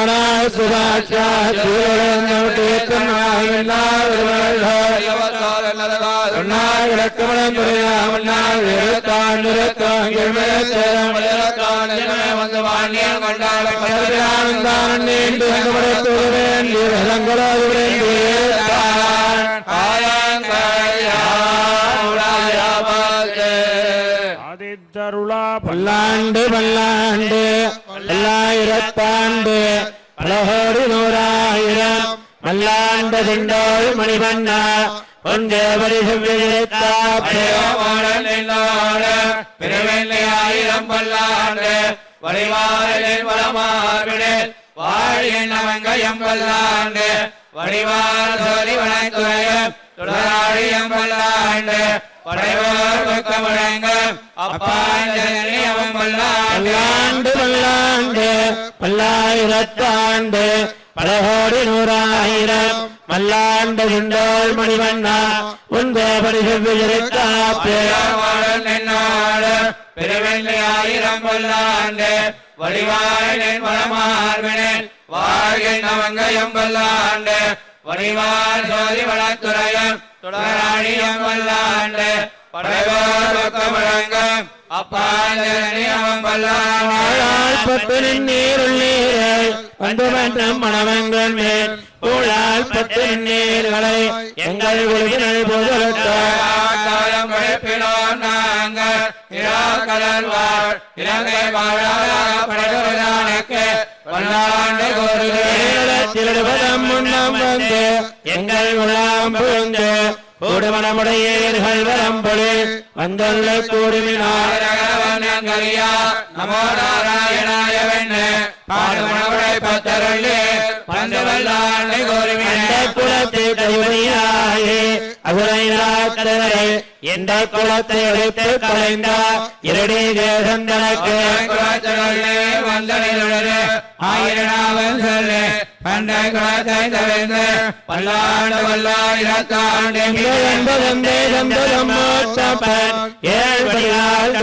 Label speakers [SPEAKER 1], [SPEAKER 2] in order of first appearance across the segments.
[SPEAKER 1] ஆத்யஸ்வரகுலாபிராமம்
[SPEAKER 2] ஆதித்தருளா
[SPEAKER 1] பல்லாண்டு பல்லாண்டு பல்லாயிரத்தாண்டு. பலகோடி நூறாயிரம் மல்லாண்ட திண்டோள் மணிவண்ணா ஒன்றே
[SPEAKER 3] ஆயிரம் பல்லாண்டு வடிவாரில் வளமார்பிடு வாழியின் அவங்கயம் பல்லாண்டு வடிவார் சோதி வனத்துறையம் துளராழியம் பல்லாண்டு படைவோர் பக்க முழங்கம் அப்பாஞ்சலியம் பல்லாண்டு
[SPEAKER 1] பல்லாண்டு பல்லாயிரத்தாண்டு பலகோடி நூறாயிரம் மல்லாண்ட திண்டோள் மணிவண்ணா பரிசெவ்வியிருக்காப்பே
[SPEAKER 3] ஆயிரம் பல்லாண்டு வடிவாயின் வளமார்பினில் வாழ்கின் அவங்கயம் வடிவார் சோதி வளத்துறையம் தொடராணியம் பல்லாண்டு படைவோர் பக்க முழங்கம் அப்பாஞ்சலியம் பல்லாண்டு
[SPEAKER 1] பத்து நீருள்ளீரை வந்து மன்றம் மணவங்கள் மேல். ஊழால் பத்து நீர்களை எங்கள் உலகினை பொதுத்தார்
[SPEAKER 3] காலம் கழிப்பினோம் நாங்கள். இராக்கடல் வாழ் இலங்கை வாழாக படைவதானுக்கு பல்லாண்டு கோருகிறேன்
[SPEAKER 1] திருடுவதம் முன்னம் வந்து எங்கள் உலாம் புகுந்து கூடுமணமுடையீர்கள் வரம்பொழி வந்துள்ள கூடுமினார்
[SPEAKER 3] நமோ நாராயணாய வெண்ணு பந்தவல்லாண்டு
[SPEAKER 1] குலத்தை அகுரை நாட்டவரை எந்த குலத்தை எடுத்து கலைந்தார் இரடி தேசம் தனக்கு
[SPEAKER 3] குலத்திலே வந்தனிலுடனே ஆயிரனாவன் சொல்லு பண்டை குலத்தை தவிர்த்து பல்லாண்டு பல்லாயிரத்தாண்டு
[SPEAKER 1] என்பதம் தேசம் ஏழ்படியால்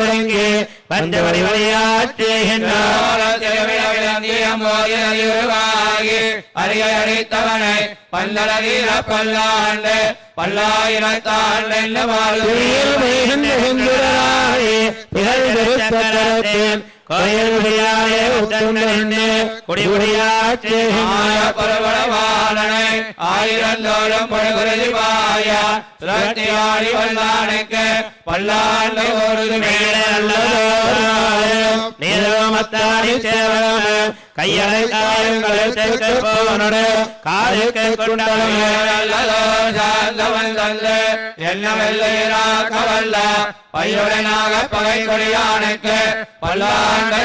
[SPEAKER 1] தொடங்கி வந்த வழிவழியாற்றுகின்றார்
[SPEAKER 3] அறியறித்தவனை பல்லரீர பல்லாண்டு பல்லாயிரத்தாண்டு
[SPEAKER 1] திகழ் பெருத்தரத்தின் கோயில் விழியாலே உத்தந்தருண்ணே குடிபடியாற்றுகின்றார்
[SPEAKER 3] பரவளவாளனை ஆயிரந்தோறும் படுகுருதி பாய. சுரத்தியாடி வல்லானுக்கு பல்லாண்டு ஒரு
[SPEAKER 1] சேர்க்க காலுக்கு குண்டலம்
[SPEAKER 3] என்ன வெள்ளையராக்கவல்ல பையுடனாக பகை கொடியானுக்கு பல்லாண்டு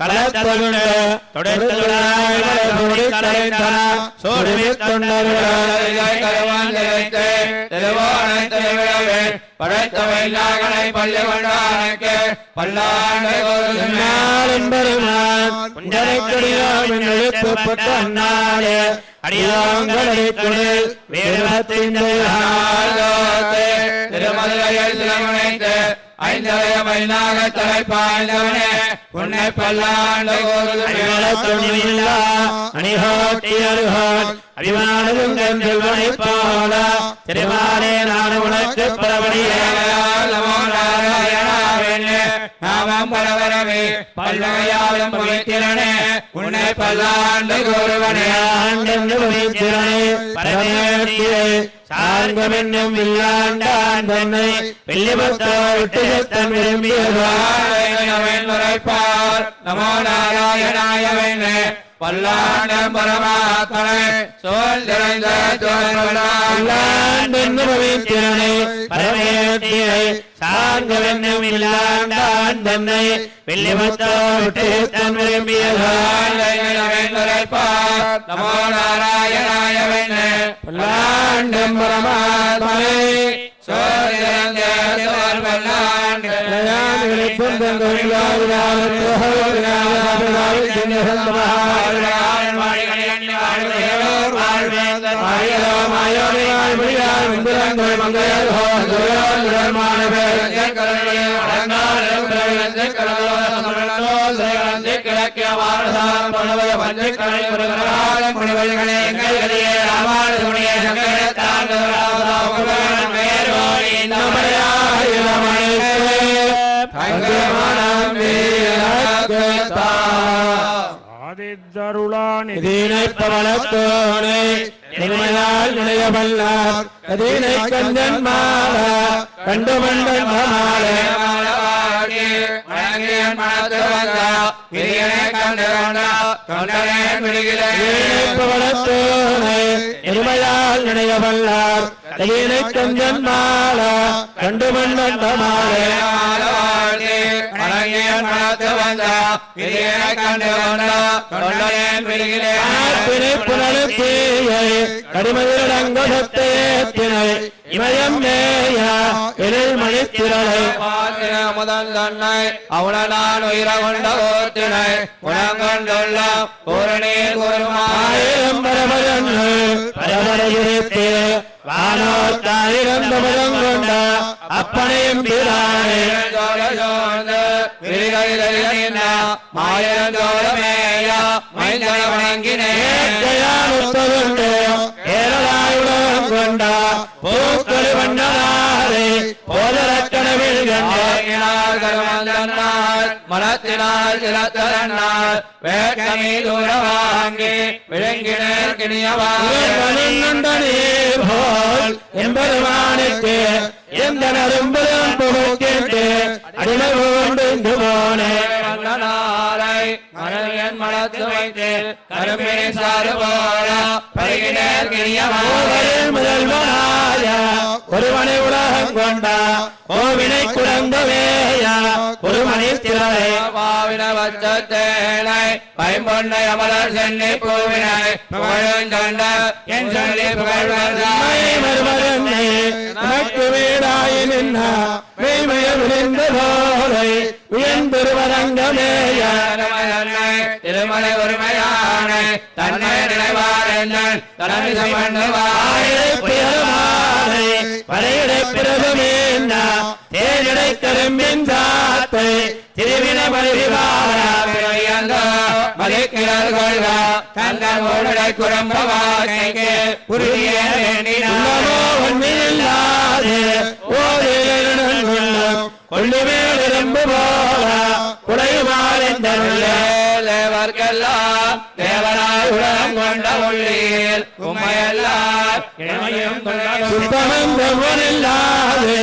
[SPEAKER 1] களத்தொண்டு தொடைத்தொடாய் கலைந்தன சோடுமி
[SPEAKER 3] படைத்தவை நாகனை பள்ளி கொண்டானுக்கு பல்லாண்டு
[SPEAKER 1] பெருமான் குஞ்சரைக்கடியாம் எழுப்பப்பட்ட அந்நாளே அடியாங்களை கொடு வேதத்தின்
[SPEAKER 3] திருமதுரையில் சிலமுனைத்து ஐந்தரைய தலைப்பாய்ந்தவனே. உன்னை பல்லாண்டு
[SPEAKER 1] அபிமானதும் செல்வனை போல திருமாலே நான் உனக்கு
[SPEAKER 3] நமோ நாமம் பரவரவே பல்லவையாலும் பவித்திரனே உன்னை பல்லாண்டு கூறுவனே.
[SPEAKER 1] ஆண்டென்று பவித்திரனே பரமேட்டியே சார சார்கமென்னும் வில்லாண்டான் தன்னை செத்தன் விரும்பியதால்.
[SPEAKER 3] உரைப்பார் நமோ நாராயணாய பல்லாண்டம் பரமாத்மனை சோல் திறந்த
[SPEAKER 1] பவித்திரனை பரமேத்தியை சார்கமென்னும் வில்லாண்டான் தன்னை வெள்ளிபுத்தோர் விட்டு செத்தன் விரும்பியதால்
[SPEAKER 3] உரைப்பார் நமோ நாராயணாய
[SPEAKER 1] பல்லாண்டம் பரமாத்மனை
[SPEAKER 3] சோல் திறந்த பல்லாண்டு
[SPEAKER 2] ஆதித்தருளானி
[SPEAKER 1] இதீனை பவளத்தோனை நிலைமையால் நிலைய வல்லார். கதீனை கந்தன் மாலா கண்டு மண்டன் மாலே வல்லார். மாலா கண்டு மாலே இமயம் மேயா எழில்
[SPEAKER 3] முதல் தன்னை அவனால் உயிர கொண்ட ஓத்தினை உணங்கொண்டுள்ள பூரணீர் குருமாய்
[SPEAKER 1] ஆயிரம் பரபரன்னு பரபரவிருத்தே வானோத்தாயிரம் பதம் கொண்ட அப்பனையும் பிரானே ஏரலாயுடன் கொண்ட பூக்களி வண்ணனாரே
[SPEAKER 3] மனத்தினால் சிலத்தரனால் வேட்கமே தூர வாங்கி விழுங்கினர் கிணியவாங்க
[SPEAKER 1] நீர் போல் எம்பெருமானுக்கு எந்த நரும்பும் புகழ்கிட்டு அடிமை கொண்டு போனே.
[SPEAKER 3] மனத்து வைத்து கரும்பினை சாறு போல பருகினர்
[SPEAKER 1] முதல்வனாய ஒருவனை உலகம் கொண்டா ஓவினை குழந்தவேயா ஒரு மணி திரளை.
[SPEAKER 3] பாவின வச்சத்தேனை பைம்பொன்னை அமலர் சென்னி பூவினை புகழுந்தண்ட என் சொல்லி புகழ்வதாய்
[SPEAKER 1] வீடாய் நின்ன மெய்மய விழுந்த போலை உயர்ந்திருவரங்கமேயா
[SPEAKER 3] திருமலை ஒருமையான தன்னை நினைவாரன் தலைமை செய்வாய்
[SPEAKER 1] தேனடை கரும்பின் தாத்தை திருவின பரிவாரா
[SPEAKER 3] மதிக்கிறார் கொள்க தங்கள் ஓடை குரம்பவாக்கைக்கு
[SPEAKER 1] ஓரிலும் இரும்பு போல
[SPEAKER 3] தேவர்க்கெல்லாம் தேவராய் உலகம் கொண்ட உள்ளீர். உண்மையெல்லாம் இளமையும்
[SPEAKER 1] சுத்தமந்தவனில்லாது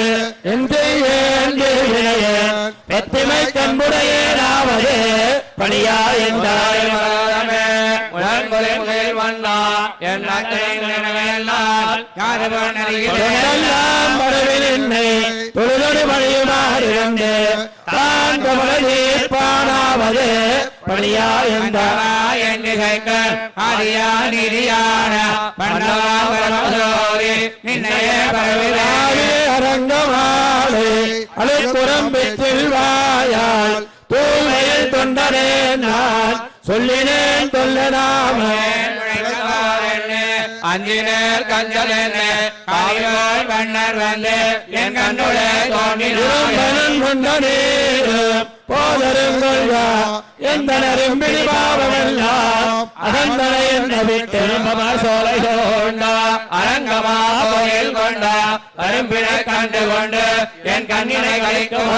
[SPEAKER 1] பெத்திமை கண்புடையனாவது. பணியா என்றாய் பரவில் என்னை தொழுதொடு பணியுமாறிருந்து தான் கமல தீர்ப்பானாவது பணியா என்றாய் ஆவே அரங்கமாடு அழுப்புறம் பெற்றில் வாயால் தூய்மையில் தொண்டனே நான் சொல்லினேன் தொல்லனாமே
[SPEAKER 3] அஞ்சினர் கஞ்சல் என்ன? வண்ணர் வந்து என் கண்ணுளே தோன்றினார்.
[SPEAKER 1] இரும்பனன் கொண்ட நீரும் அகந்தனை என்ன விட்டு சோலை
[SPEAKER 3] கொண்டா அரங்கமா கோயில் கொண்டா? அரும்பினை கண்டு கொண்டு என் கண்ணினை கழிக்கும்.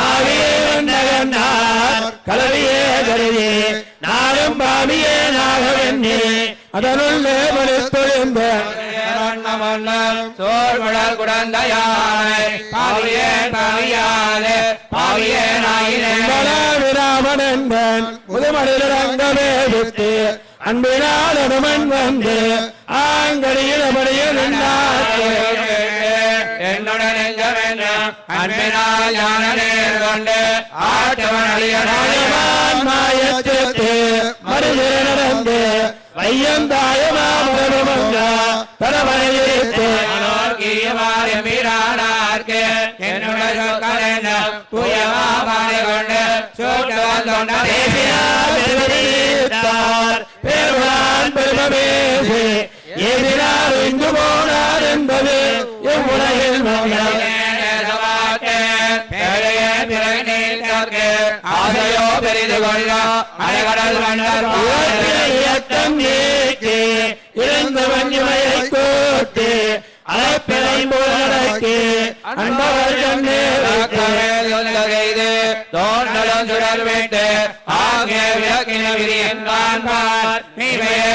[SPEAKER 1] கலவியே கருதி. நானும் பாவியே நாகவென்னே. அதனுள்ளே மறுத்தொழிந்த
[SPEAKER 3] மன்னம் சோழ்மடல் குடந்தையானை பாவியேன் பாவியாதே பாவியேன் ஆயினேன்
[SPEAKER 1] விராமன் என்பன் முதுமடியில் அங்கமே விட்டு அன்பினால் அனுமன் வந்து ஆங்கடியில் அப்படியில்
[SPEAKER 3] என்னுடன் நெஞ்சமென்ன அன்பினால் நேர் கொண்டு ஆட்டவன் அழியனாயவன்
[SPEAKER 1] மாயத்திற்கு மறுதிர நடந்து வையந்தாயமாமரமங்க தரவணையிட்டு
[SPEAKER 3] கீயமாறு மீறானார்க்கு என்னுடைய சொற்களென்ன தூயமாமாறு கொண்டு சூட்டு வந்தொண்டே
[SPEAKER 1] பேசினார் பேருளான் பெருமபேசி எதிரார் இங்கு போனார் என்பது எவ்வுலகில் மௌனம்
[SPEAKER 3] ஆசையோ பெரிது கொள்ள அலைகடல் மன்னர்
[SPEAKER 1] இயக்கம் நீக்கி இழந்தவன் இமையை கூட்டி
[SPEAKER 3] தோன்றலும் சுடர் விட்டு விளக்கின விரியன் காண்பார் நீமையே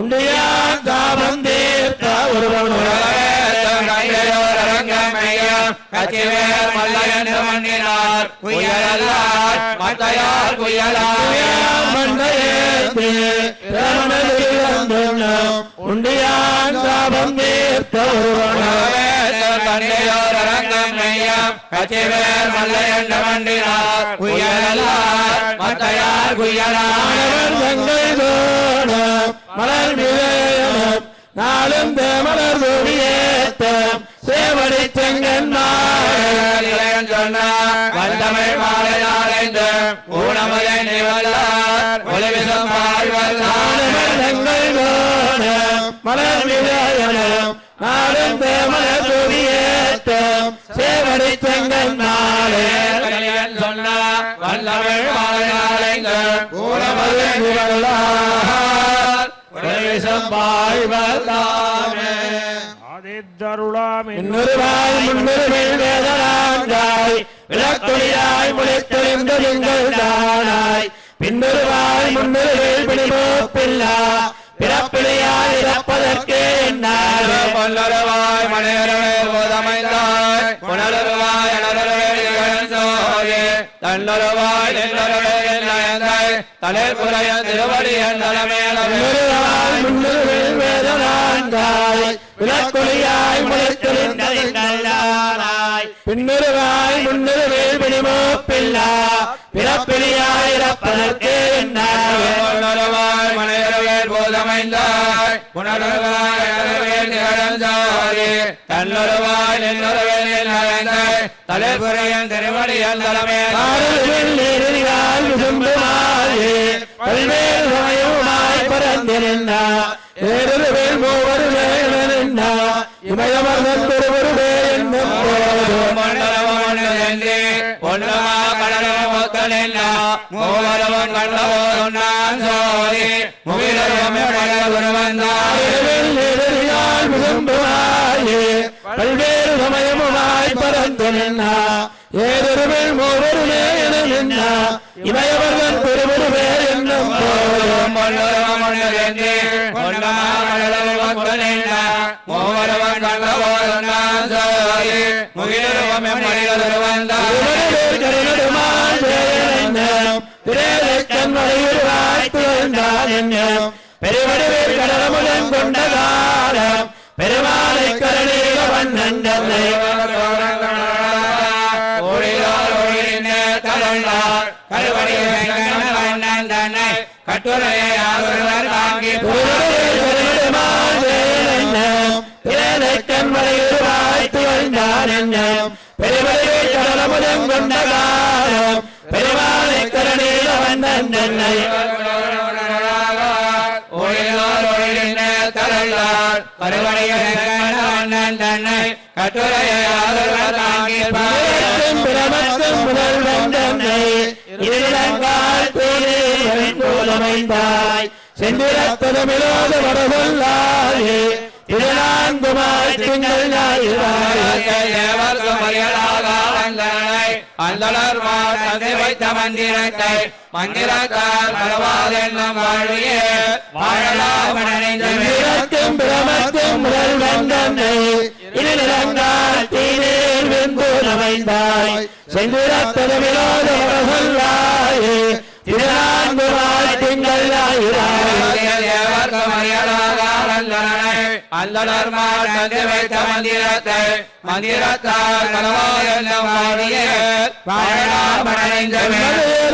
[SPEAKER 1] உண்டியான் தாபம் தீர்த்த ஒருவனுடைய மண்டையேந்தி உண்டியான் தாபம் தீர்த்த ஒருவனுடைய மாணவர் தங்கள் தோட மலர் விளையணும் நாளும் தேமலர் கொடியேற்றம் தேவடி செங்கன்
[SPEAKER 3] வந்தமிழ் மாலையாளைந்து ஊனமுதை நிவல்லார் ஒளிவிசம்
[SPEAKER 1] மலர் விளையணும் நாளும் தேமலர் கொடியேற்றம் சேவடி செங்கன் நாளே
[SPEAKER 3] சொன்னார் மாலையாளைந்து
[SPEAKER 1] நிவல்லார்
[SPEAKER 3] ஒளிவிசம்
[SPEAKER 1] வேதனாங்காய் விளக்கொழியாய் முளைத்தெழுந்த எங்கள் தானாய் பின்னொருவாய் முன்னொருவில் பிடிமோப்பில்லா பிறப்பிழையாய் இறப்பதற்கே என்னாலே
[SPEAKER 3] பொன்னருவாய் மணியரவே போதமைந்தாய் புனருவாய் அனரவே சோழே தன்னருவாய் நின்னரவே நயந்தாய் தலைப்புறைய திருவடி என் தலைமையிலவே
[SPEAKER 1] முன்னொருவாய் முன்னொருவில் வேதனாங்காய் விளக்கொழியாய் முளைத்தெழுந்த எங்கள் தானாய் பின்னொருவாய் முன்னொருவில் பிடிமோப்பில்லா பிறப்பிழையாய் இறப்பதற்கே என்னாலே
[SPEAKER 3] பொன்னருவாய் மணியரவே போதமைந்தாய். புனருவாய் அனரவே நிகழ்ந்தாரே தன்னருவாய் நின்னரவே நயந்தாய் தலைப்புறையன் திருவடி என் தலைமையிலவே
[SPEAKER 1] ஆறுதல் நெருங்கினால் விசும்புமாயே பல்வேறு மூவர் வேலனின்னா இமயமர்தன் பெருவருவே என்னும் போதும் ஆறுதல் நெருங்கினால் விசும்புமாயே பல்வேறு சமயமுமாய் பரந்திருந்தா ஏதொருவேல் மூவருமே என நின்னா இமயமர்தன் பெருவருவே என்னும் கடலமுடன் கொண்ட காலம் பெருமாளை கருணீக வண்ணன் என்னும் பெருவடிவேல் கடலமுடன் கொண்ட காலம் பெருமாளை கருணீக வண்ணன் தன்னை
[SPEAKER 3] கட்டுரையை
[SPEAKER 1] இருளங்கால் போலமைந்தாய் செந்திரத்தனமிலோத வடகொல்லாயே திருநான்குமாய் திங்கள் ஞாயிறாய்
[SPEAKER 3] அந்தளர்வார் தந்தை வைத்த மந்திரத்தை மந்திரத்தால் பரவாதென்னும் வாழ்வியே வாழலாம்
[SPEAKER 1] இறக்கும் பிரமத்தும் முதல்வன் தன்னை இனிலங்கால் தீநீர் வெண்பூலமைந்தாய் செந்திரத்ததுமிலோத வரசொல்லாயே திருநான்கு நாள் திங்கள் ஆயிராய்
[SPEAKER 3] வைத்த மந்திரத்தை மந்திரத்தால் பரவாதென்னும் வாழ்வியே வாழலாம் மனநெஞ்சமே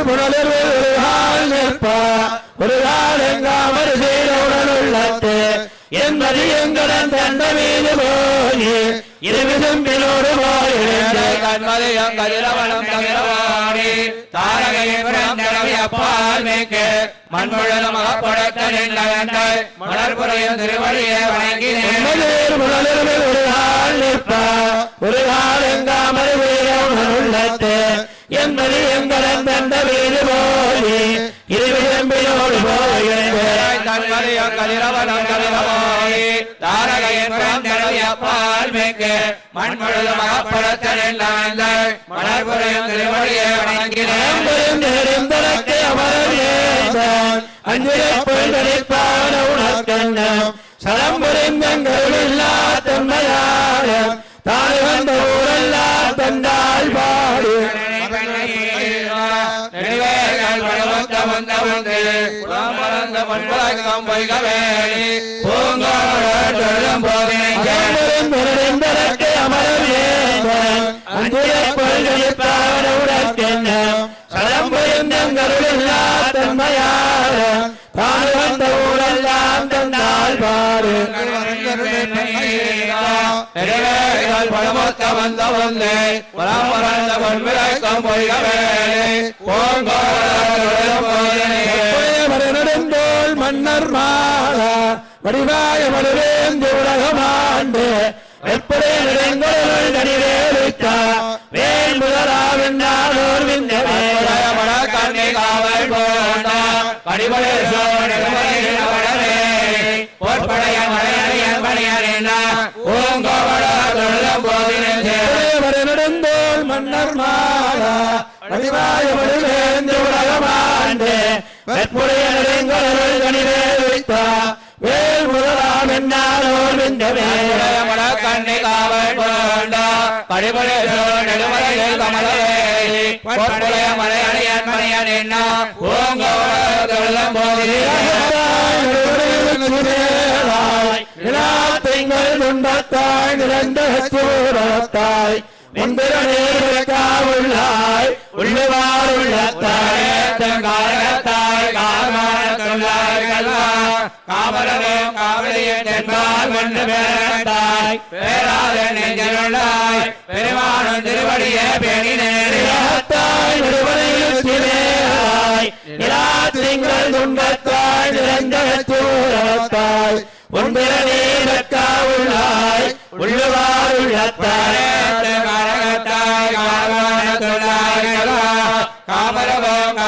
[SPEAKER 1] ஒரு கால் ஒரு கால் எங்காமறு செய்த என்பது தந்த மீது போய் போய்
[SPEAKER 3] கதிரவனம் தாரகையின் புறந்தடவி அப்பால் மேற்கு மண்முழலும் அகப்படத்த நின்றவன்றை மலர்புறையும் திருவழியை வணங்கினேன்
[SPEAKER 1] ஒரு கால் நிற்பா. ஒரு கால் எங்காமறு உள்ளத்து. என்பது எங்களன் தந்த மீது போய் இரு விசும்பினோடு போய்
[SPEAKER 3] கண்மதியம் கதிரவனம் கதிரவாணி தாரகையின் பிறந்தளவி அப்பால் மேற்கு மண்முழலும் அகப்படத்த நின்றவன்றை மலர்புறையும் திருவழியே வணங்கினேன்
[SPEAKER 1] அஞ்சிலை சலம் புரிந்தங்களுள்ளா தன்மையாளம் தாய் வந்த ஊரெல்லா தந்தாள் பாடு.
[SPEAKER 3] நெடுவேர்கள் படவத்த வந்த வந்து புலம் பண்பழக்கம் பொய்கவேலி பூங்கோடும் போதினைக்கேன்
[SPEAKER 1] நெடுந்தனக்கு அமரேதான் அஞ்சிலை பொருள்களிப்பான உணர்கண்ணம் சலம் புரிந்தங்களுள்ளா தன்மையாளம் வந்த ஊரெல்லாம் தந்தால் பாரு.
[SPEAKER 3] நெடுவேர்கள் படவத்த வந்த வந்து புலம் பறந்த பண்பழக்கம் பொய்கவேலி பூங்கோடும் போதினைக்கேன்
[SPEAKER 1] நெடுந்தோள் மன்னர் மாறா வடிவாய மடுவேந்து உலகமாண்டு வெப்படை நெடுங்கொள் வேல்
[SPEAKER 3] காவல் போனா
[SPEAKER 1] மாறா வடிவாய மடுவேந்து உலகமாண்டு வேல்
[SPEAKER 3] கண்ணி காவல் போண்டா படிபடை சோழனெடுமலையில் கமலவேலி போர்படைய மலையறியன் பணியறின பூங்கோவட தொழும் போதினே
[SPEAKER 1] திங்கள் துண்டத்தாய் நிறந்த சூரத்தாய் முன்பிரனேருக்காவுள்ளாய் உள்ளுவார் உள்ளத்தாய்
[SPEAKER 3] காரணத்தாய் காரணத்துள்ளாய் காவலரும் காவலியின் தென்பால் கொண்டு பேரத்தாய் பேராத நெஞ்சலுள்ளாய் பெருமானும் திருவடியே பேணினேன்
[SPEAKER 1] நிலத்தாய் நடுவனையில் சிலேராய் நிலா திங்கள் முன்பிரனேருக்காவுள்ளாய் உள்ளுவார் உள்ளத்தாய்
[SPEAKER 3] காரணத்தாய் காரணத்துள்ளாய் காவலரும்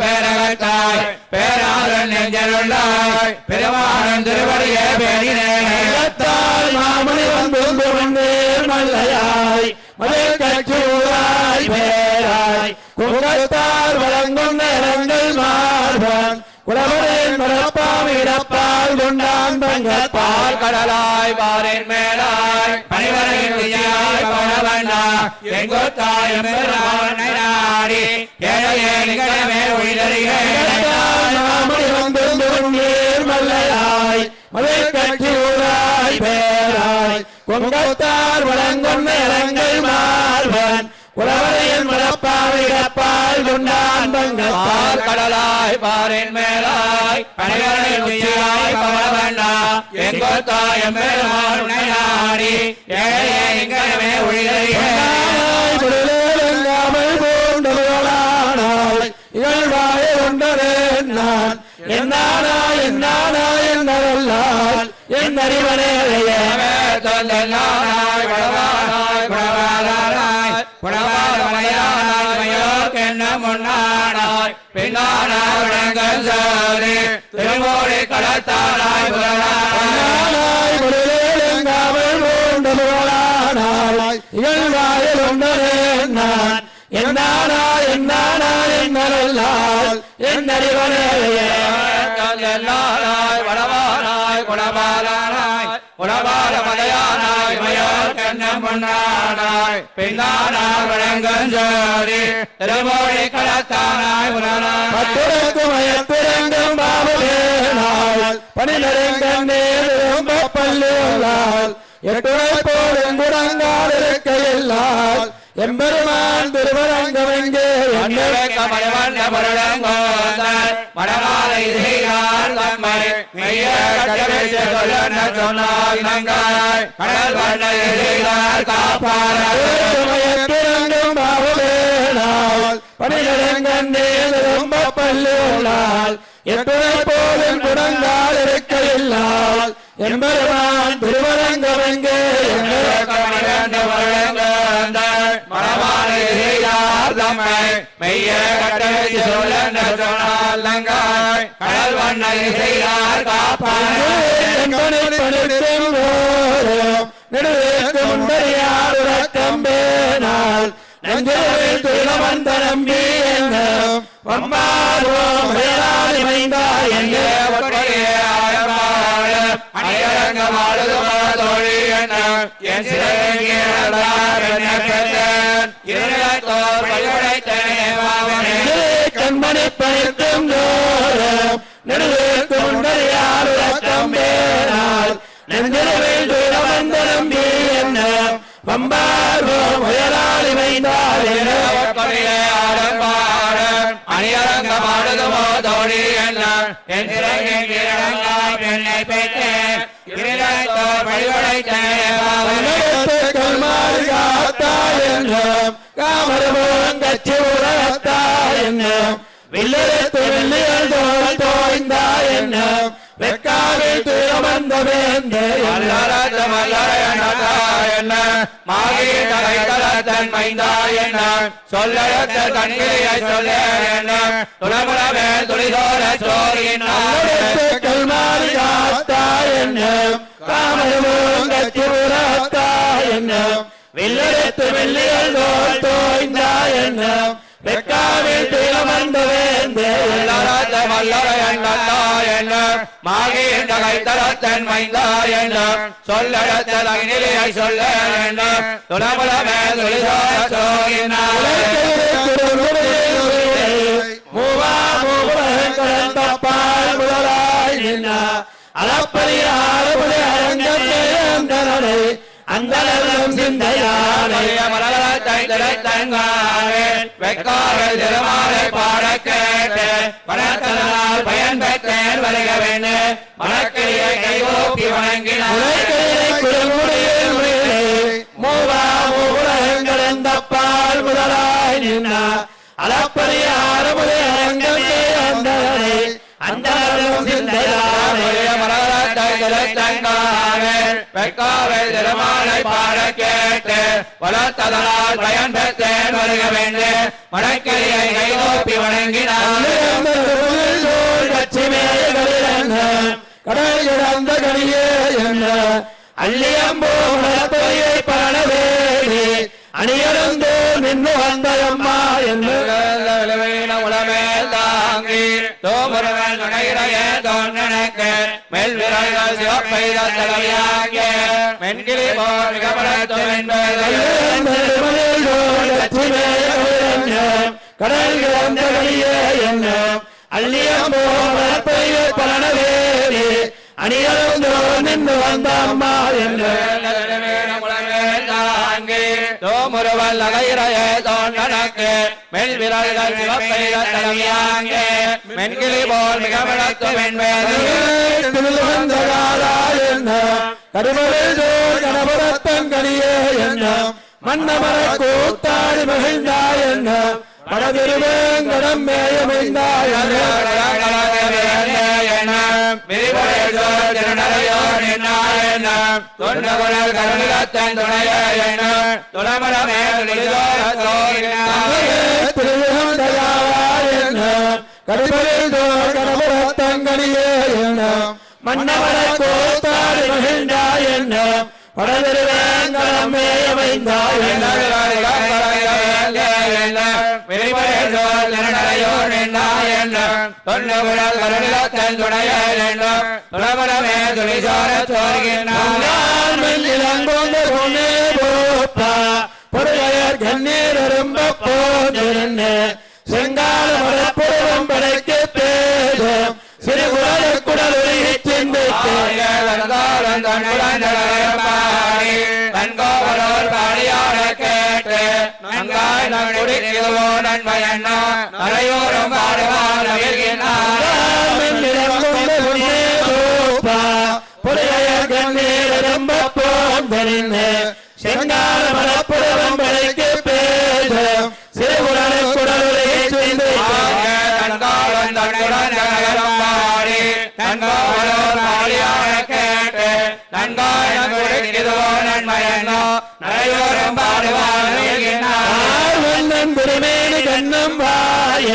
[SPEAKER 3] பேரகத்தாய் பேராத நெஞ்சலுள்ளாய் பெருமானும் திருவடியே பேணினேன்
[SPEAKER 1] மாமணி வந்து கொண்டேர் மல்லையாய் மதில் கச்சூராய் பேராய் வழங்கும் நேரங்கள் மார்பன் குலவரேன் மரப்பாம் இடப்பால் கொண்டான் தங்கப்பால்
[SPEAKER 3] கடலாய் வாரின் மேலாய் பனிவரையில் விஜயாய் பணவண்ணா எங்கொத்தாயும் பெருமானை நாடி ஏழையே நிகழமே உயிரறிகிறேன்
[SPEAKER 1] வந்து கொண்டேர் மல்லையாய் மலை கட்சி ஊராய் பேராய் கொங்கத்தார் வழங்கும் நேரங்கள் மார்பன் குலவரையன் மரப்பாம் இடப்பால் கொண்டான்
[SPEAKER 3] பாரின் மேலாய் பனிவரையில் விஜயாய் பணவண்ணா எங்கொத்தாயும் பெருமானை நாடி ஏழையே நிகழமே உயிரறிகிறேன்
[SPEAKER 1] விடுதலைங்காமல் பூண்டவர்களானாய் இகழ்வாய கொண்டரேன் நான். என்னானா என்னானா என்னவல்லால் என் அறிவனேய
[SPEAKER 3] தொந்தனாய் வளவானாய். பின்னானாய் விளங்கல் சோதி திருமூடி கடத்தானாய் புலனாய்
[SPEAKER 1] விடுதலைங்காமல் பூண்டவர்களானாய் இகழ்வாயில் உண்டனே நான். என்னானா என்னானா என்னல்லால் என்னறிவனேயே
[SPEAKER 3] எல்லாராய் வடவானாய் குணபாலானாய் குணபால மதையானாய் மயோர் கண்ணம் பொன்னானாய் பின்னானாய் வழங்கஞ்சோரி திருமொழி
[SPEAKER 1] எட்டுரை போடும் குடங்கால் இருக்கையில்லால் எம்பெருமான்
[SPEAKER 3] பொருளங்கோந்தார் சொன்னால் நங்காய் கடல் வண்ணை செய்தார் காப்பார்
[SPEAKER 1] மயத்திரங்கும் பாவலேனாள் பணிநெருங்கண்ணேரும் பல்லுள்ளாள் எட்டுரை போடும் குடங்கால் இருக்கையில்லால் எம்பெருமான் திருவரங்கமெங்கே. என்னை
[SPEAKER 3] மணமாலை செய்தார் தம்மை கடல் வண்ணை செய்தார் காப்பார்.
[SPEAKER 1] நெடுவேற்கம்பேனால் நெஞ்சவில் நம்பி கண்மணி என்ன
[SPEAKER 3] அணியரங்கமானதுமோ தோழி என்ன? என் பெற்றேன். இருளத்தோ வழிவழைத்தேன்
[SPEAKER 1] காமரமோங்கச்சி உலகத்தாய் என்னும் வில்லெடுத்து வெள்ளியல் தோல் தோய்ந்தாய் என்னும் வெக்காவில் துயமந்த வேந்தே
[SPEAKER 3] சொல்லத்த கண்ணியை சொல்ல என்ன துளமுளவே துளிதோர சோரின்
[SPEAKER 1] கல்மாரி காத்தாய் என்னும். காமரமோங்கச்சி உலகத்தாய் என்னும். வில்லெடுத்து வெள்ளியல் தோல் தோய்ந்தாய் என்னும் வெக்காவில் துயமந்த வேந்தே.
[SPEAKER 3] உள்ளரத்த வல்லரையண்டா என்ன மாகின்ற கைத்தரத்தன் மைந்தா என்ன சொல்லடத்த தகினிலையை சொல்ல என்ன துளமுளவே துளிதோர சோரினார்
[SPEAKER 1] மூவா மூவரங்கள் தப்பால் முதலாய் நின்ன. அளப்பரியாரபுடைய அரங்கத்தை அந்தளம் சிந்தையானை
[SPEAKER 3] வெக்காரல் திருமாலை பாட கேட்டு பணத்தனால் பயன் பெற்றேன் வருக வேண்டும் மணக்கிளியை கைகோப்பி வணங்கினார்.
[SPEAKER 1] மூவா மூவரங்கள் தப்பால் முதலாய் நின்ன அளப்பரியாரபுடைய அரங்கத்தை அந்தளை அந்தளம் சிந்தையானை
[SPEAKER 3] வெக்காவல் திருமாலை பாட கேட்டு வளர்த்ததனால் பயன் பெற்றேன் வருக வேண்டும் மணக்கிளியை கைகோப்பி வணங்கினார்.
[SPEAKER 1] கடல் கனியே என்ன? அணியருந்து நின்று வந்த அம்மா என்று
[SPEAKER 3] உலமேல் தாங்கி தோமுருகன் நுழைகிறைய தோன்றனக்கு மெல் விரல்கள் சிவப்பை மென்கிளி போர்
[SPEAKER 1] கடல் என்ன அணியருந்து நின்று என்று
[SPEAKER 3] தோமுருவல் நகையிறைய தோன்றனக்கு மெல் விரல்கள் சிவப்பை தலையாங்க மென்கிளி போல் மிகப்படத்தும் என்பது.
[SPEAKER 1] கருமரத்தங்கனியே என்ன? மன்னமர கூத்தாடி மகிழ்ந்தாய் என்ன? படதிருவேங்கடம் மேயமைந்தாய் கருமரத்தங்கனியே என்ன? மகிழ்ந்தாய் என்ன? படதிருவேங்கடம் கண்ணீர் ரொம்ப போதிருந்த செங்கால மரப்புறம் படைக்க பேசும் சிறு குடல குடல் ஒழுகி சிந்தித்து
[SPEAKER 3] அரையோரும்
[SPEAKER 1] போப்பா பொருளையர் கண்ணீர் ரொம்ப போதிருந்த செங்கால மரப்புறம் படைக்க பேசும் சிறு குடல திருமேனி கண்ணம் வாய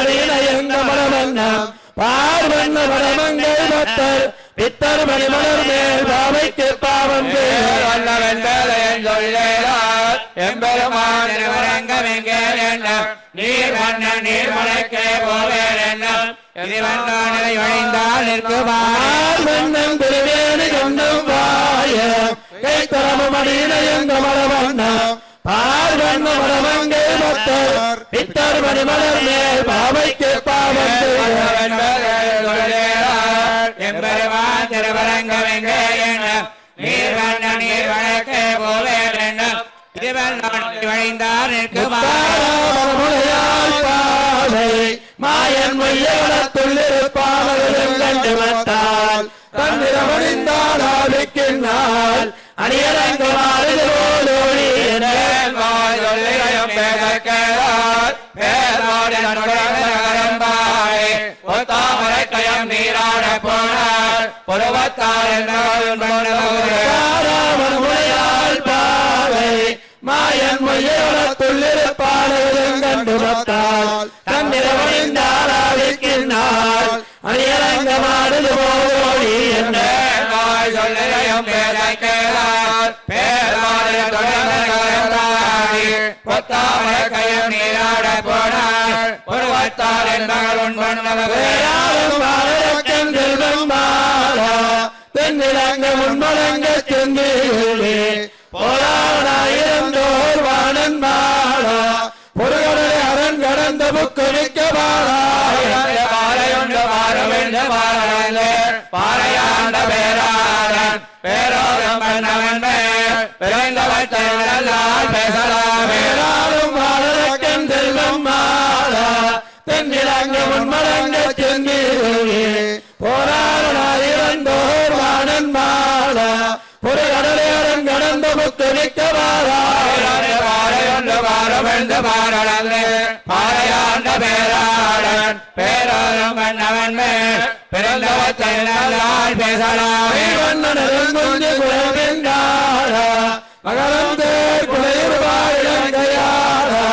[SPEAKER 1] அடியில எங்க மனவண்ணம் பார்வண்ண மனமங்கள் பத்தர். பித்தர் மணிமலர் மேல் பாவைக்கு பாவம்
[SPEAKER 3] நீர் வண்ண நீர் மலைக்கே போவேன் என்ன காணலை வழிந்தால் நிற்குவார்
[SPEAKER 1] ஆர்வண்ணன் திருமேனி கண்ணம் வாய பார்வண்ண மனமங்கள் பத்தர் மணிமலர் மேல் பாவைக்கு பாவம்
[SPEAKER 3] எம்பெருமான் திருவரங்கம் எங்கே என்ன நீர் வண்ண நீர் வழக்கே
[SPEAKER 1] மாயன் கண்டு வந்தால் ஆவிக்கின்றால் அணியரங்கமானது போலோழி
[SPEAKER 3] பேர்வாய் கயம் நீராடப் போனார், புருவத்தார்
[SPEAKER 1] பாவை மாயன் கண்டு அணியரங்கமானது என்ற
[SPEAKER 3] பேதற்கேளார், பேர்வாடி நன்குணம் பாய், ஒத்தாமரை கயம் நீராடப் போனார், புருவத்தார்
[SPEAKER 1] மாறா தென்னிலங்க முன்மலங்க செந்திலே. போராடாயிரம் தோர் பொருகடலை அரண் கடந்த புக்கு மிக்க பாராய
[SPEAKER 3] பாறையுண்டு பாரவென்று பாரவென்று கொண்ட பேராளன் பேரோகம் பண்ணவன்மே மேல் பிறந்தவற்றால் பேசலாம்.
[SPEAKER 1] வேளாளம் வாழக்கம் செல்வம் மாறா தென்னிலங்க முன்மலங்க சென்னி போராடலாயிரந்தோர் தோர் வாணன் மாறா பொருகடலை அரண் கடந்த புக்கு மிக்க பாராய
[SPEAKER 3] பாறையுண்டு பாரவென்று பாரளந்து பாறையாண்ட பேராளன். பேரோகம் பண்ணவன் மேல் பிறந்தவற்றால் பேசலாமே.
[SPEAKER 1] வண்ணனருங்குஞ்சு குலவெங்காரா மகரந்தேர் குலையுருவாயிலங்கையாரா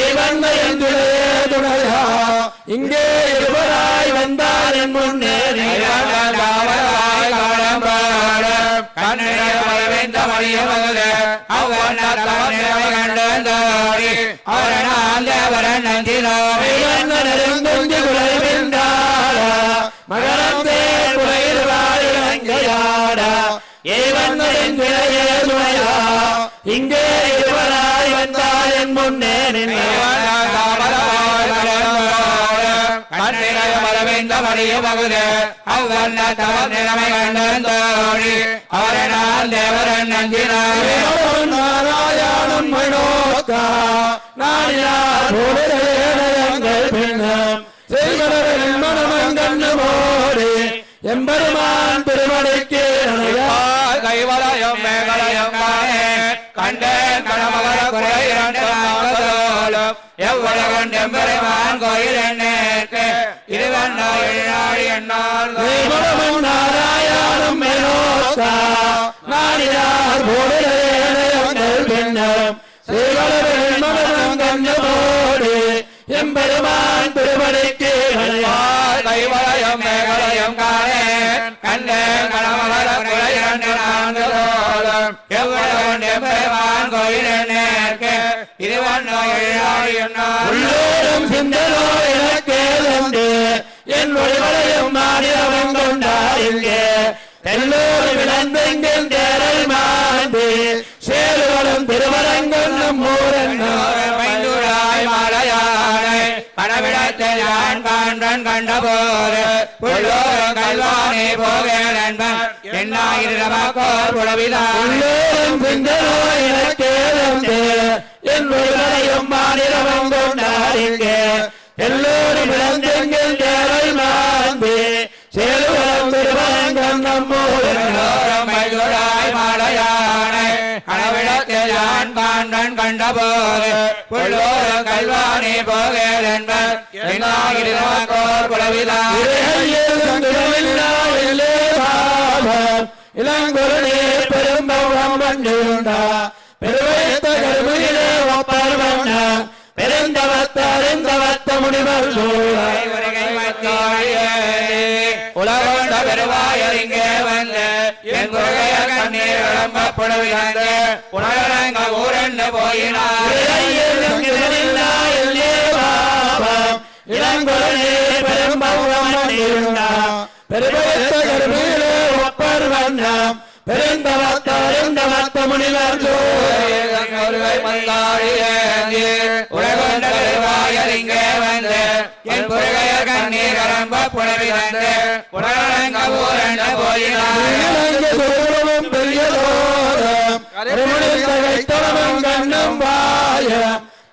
[SPEAKER 1] ஏவந்த என்றுடைய துணையா. இங்கே இருவராய் வந்தார் என் முன்னேறி வண்ணனருங்குஞ்சு குலைவெங்காரா மகரந்தேர் குலையுருவாயிலங்கையாரா ஏவந்த என்றுடைய துணையா இங்கே இருவராய் வந்தார் என் முன்னே நாராயணம் மனோக்கா நாடினார். போடுங்கள் பின்னம் செய்வனர் மனமங்கண்ணு போடு எம்பெருமான் திருமணிக்கு
[SPEAKER 3] கைவலயம் மேகலயம் காணே. கண்டேன் கடமகர குறை இரண்டு நாமதோலும் எவ்வளவன் எம்பெருமான் கோயில் என்னேற்கு எழுநாடி என்னால்
[SPEAKER 1] தேவனவன் நாராயணம் மனோக்கா நாடினார் போடுங்கள் பின்னம். செய்வனர் மனமங்கண்ணு போடு எம்பெருமான் திருமணிக்கு அணையா
[SPEAKER 3] கைவலயம் மேகலயம் காணே கண்டேன் கடமகர குறை இரண்டு நாமதோலும் எவ்வளவு எம்பெருமான் கோயில் நேர்க்கு இதுவண்ணோ எழிலாடியுன்னோர்
[SPEAKER 1] உள்ளோரும் சிந்தனோ எனக்கேதண்டு என் ஒளிவளையும் மாநிலம் கொண்டார் இங்கே. எல்லோரும் தேரல் மாண்டு திருவரங்கம்
[SPEAKER 3] மைந்துராய் மலையானை கனவிடத்தை நான் காண்டன் கண்டபோது உள்ளோரும் கல்வானே போகேன் என்பன் என்னாயிரமக்கோர் புலவிதான்.
[SPEAKER 1] உள்ளோரும் சிந்தனோ எனக்கேதண்டு மாநிலம் கொண்டார் எல்லோரும் இழந்தெங்கில் தேரல் மாண்டு திருவரங்கம் நம்மூரன்னோ
[SPEAKER 3] மைதுராய் நான் காண்டன் கண்டபோது புள்ளோரும் கல்வானே போகேன் என்பன் என்னாயிரமக்கோர் புலவிதான்
[SPEAKER 1] இளங்குருடே பெரும்பவம் வண்டியுண்டா பெருவைத்த கருவிலே ஒப்பார் வண்ண. பெருந்தவத்தறிந்தவத்த முனிவர் சூழாய்
[SPEAKER 3] உலகொண்ட பெருவாயறிங்கே வந்து என் குறைய கண்ணீர் விளம்ப புடவிழந்து உணரங்க ஊரண்டு போயினார்.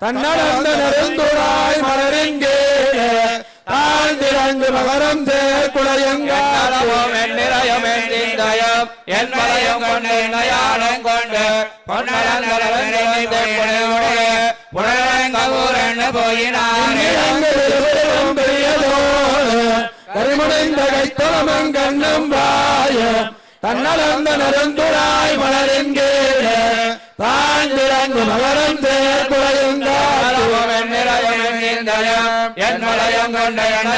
[SPEAKER 1] தன்னடந்த நெருந்துடாய் மலரிங்கே தாழ்ந்திறங்கு மகரம்
[SPEAKER 3] களவும்
[SPEAKER 1] சேர்க்குடையங்காலவும்
[SPEAKER 3] எண்ணிறயம் எண்ணிந்தயம் என் மலையும் கொண்டு நயானம் கொண்டு புனரங்கூரன்னு போயினாரே.
[SPEAKER 1] இலங்கை தூரமும் பெரியதோரம் கருமணிந்த கைத்தளமும் கண்ணும் வாய தன்னடந்த நெருந்துடாய் மலரிங்கேட தாழ்ந்திறங்கு மகரம் சேர்க்குடையங்காலவும்
[SPEAKER 3] களவும் எண்ணிறயம் எண்ணிந்தயம் என் மலையும் கொண்டு கொண்டு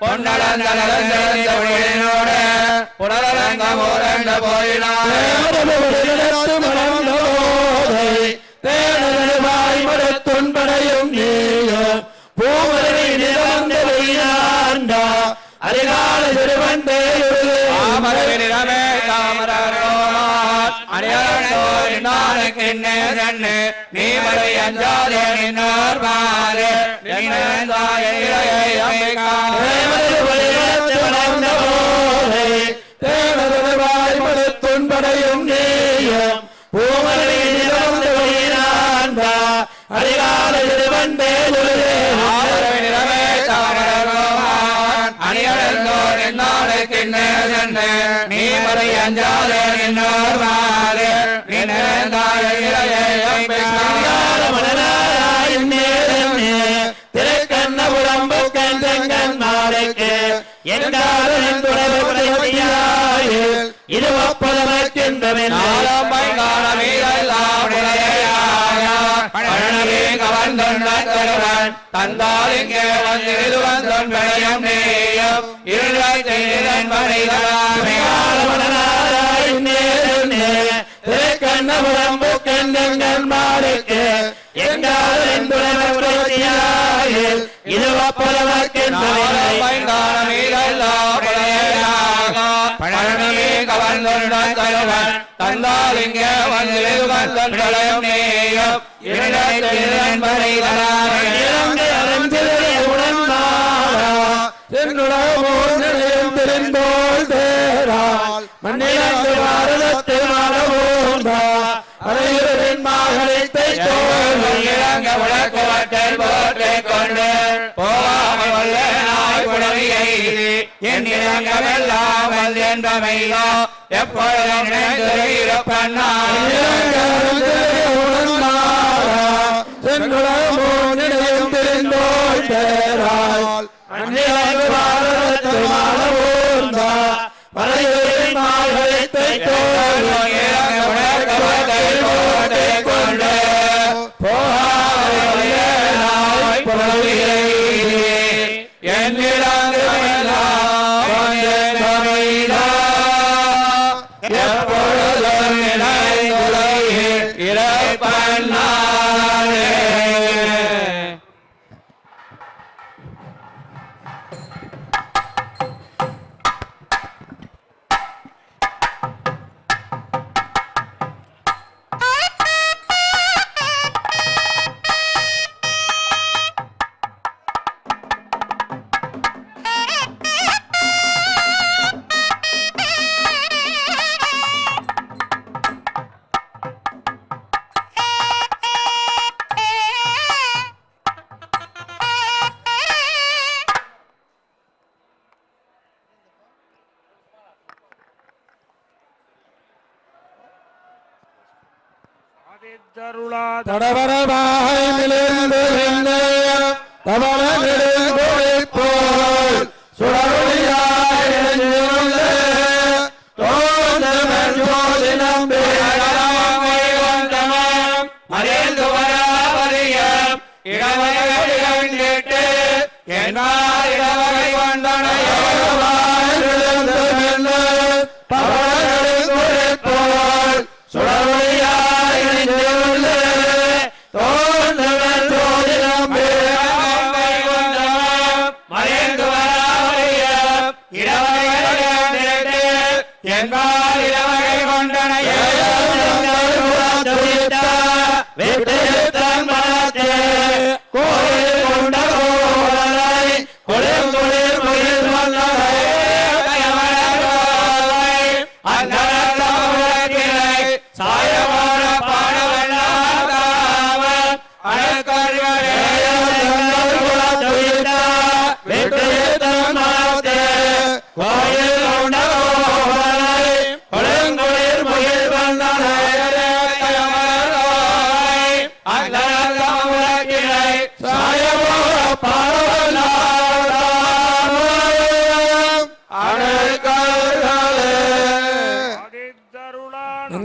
[SPEAKER 3] பொன்னடந்தோடு புனரங்கூரன்னு போயினாரே
[SPEAKER 1] துன்படையும் நீயும் பூமரை நிலவந்த வெயிலாண்டா அதிகால
[SPEAKER 3] தாமரவிரமே தாமரோமாத் அணியனோர்
[SPEAKER 1] துன்படையும் நீயும் பூமரை நிலவந்த வெயிலாண்டா
[SPEAKER 3] நாளுக்கென்னே தன்னு நீ மறை அஞ்சாதே நின்னோர்
[SPEAKER 1] கந்தங்கன் மாலைக்கு.
[SPEAKER 3] வீரெல்லாம் பழனவே கவர்ந்தொண்ட தருவன் தந்தால் வந்து இது வந்தொன் விளையம் நேயம் இருளை செய்தன் மறைகளாமே
[SPEAKER 1] திருக்கண்ணபுரம்பு கந்தங்கன் மாலைக்கு எங்காலும் துறவுடையாயில் இது
[SPEAKER 3] நாளம்
[SPEAKER 1] ஒப்பதமக்கின்றவன்
[SPEAKER 3] பைங்கால தந்தால் இங்கே வந்து இது நேயம். இருளை செய்தன் மறைகளாமே
[SPEAKER 1] மண்ணிலங்கு பாரதத்து மரபூர்ந்தா அரையுரின் மகனை
[SPEAKER 3] இறங்க விளக்குவற்றில் போற்றிக் கொண்டு போகாமல் வல்ல நாய் புடவியை என் இறங்கமெல்லாம் என்பமையோ எப்பொழுதும் நினைந்து இருப்பன்
[SPEAKER 1] பாரதத்து மரபூர்ந்தா அரையுரின் மகனை
[SPEAKER 3] இறங்க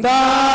[SPEAKER 3] Bye.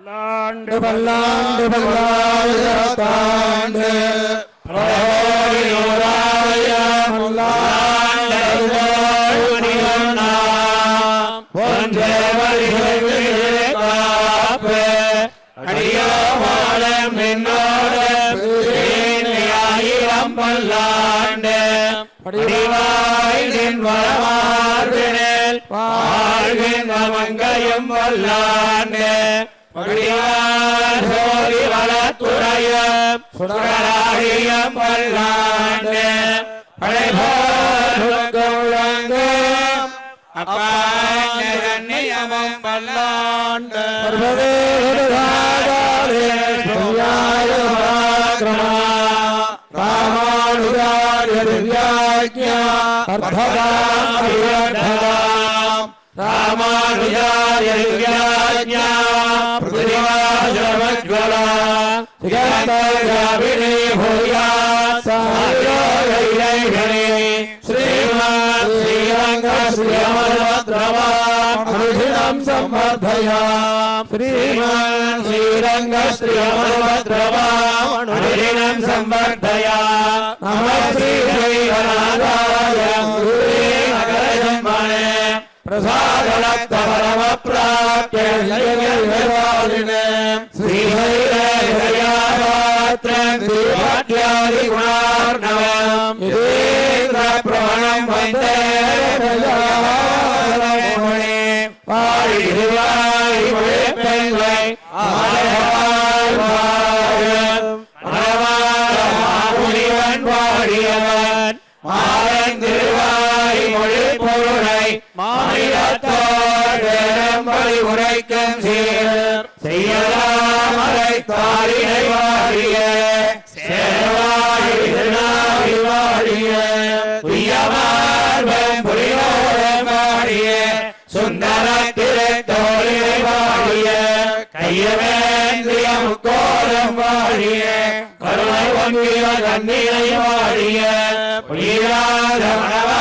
[SPEAKER 1] பல்லாண்டு பல்லாண்டு. ஆயிரம் பல்லாண்டு படிவாய் நின் வாழ்கின்ற மங்கையும் பல்லாண்டு. வளத்துறையும் சுடராகியம் பல்லாண்டு. రామానుజార్యజ్ఞా పృథివాజమజ్వల జగతజాభినే భూయా సాయోగైరైగణే శ్రీమాన్ శ్రీరంగ శ్రీయమద్రవాభిషిణం సంవర్ధయా శ్రీమాన్ శ్రీరంగ శ్రీయమద్రవాభిషిణం సంవర్ధయా నమ శ్రీ శ్రీనారాయణ பிரசாதலத்த பரம பிராப்திய ஸ்ரீஹரியாபாத்திரம் தீபாட்யாதி குணார்ணவம் இதேந்திர பிரமணம் வந்தே பாடி திருவாய் பெண்களை முனிவன் பாடியவன் மாறன் திருவாய் மொழி பொருளை மாநிலத்தோடு செய்யலாமலை வாழிய சேவாய் திருநாவி வாழிய உயமார்பன் புரிவோடன் வாழிய சுந்தர திருத்தோழினை வாழிய கையவேந்திய முக்கோலம் வாழிய கருணை ஒன்றிய தண்ணீரை வாழிய புரியாத மனவா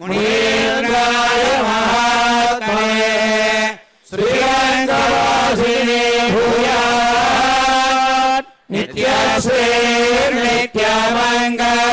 [SPEAKER 1] मुनीन्द्राय महात्मने श्रीरङ्गवासिने
[SPEAKER 2] श्री नित्यस्वे
[SPEAKER 4] नित्यमङ्गल।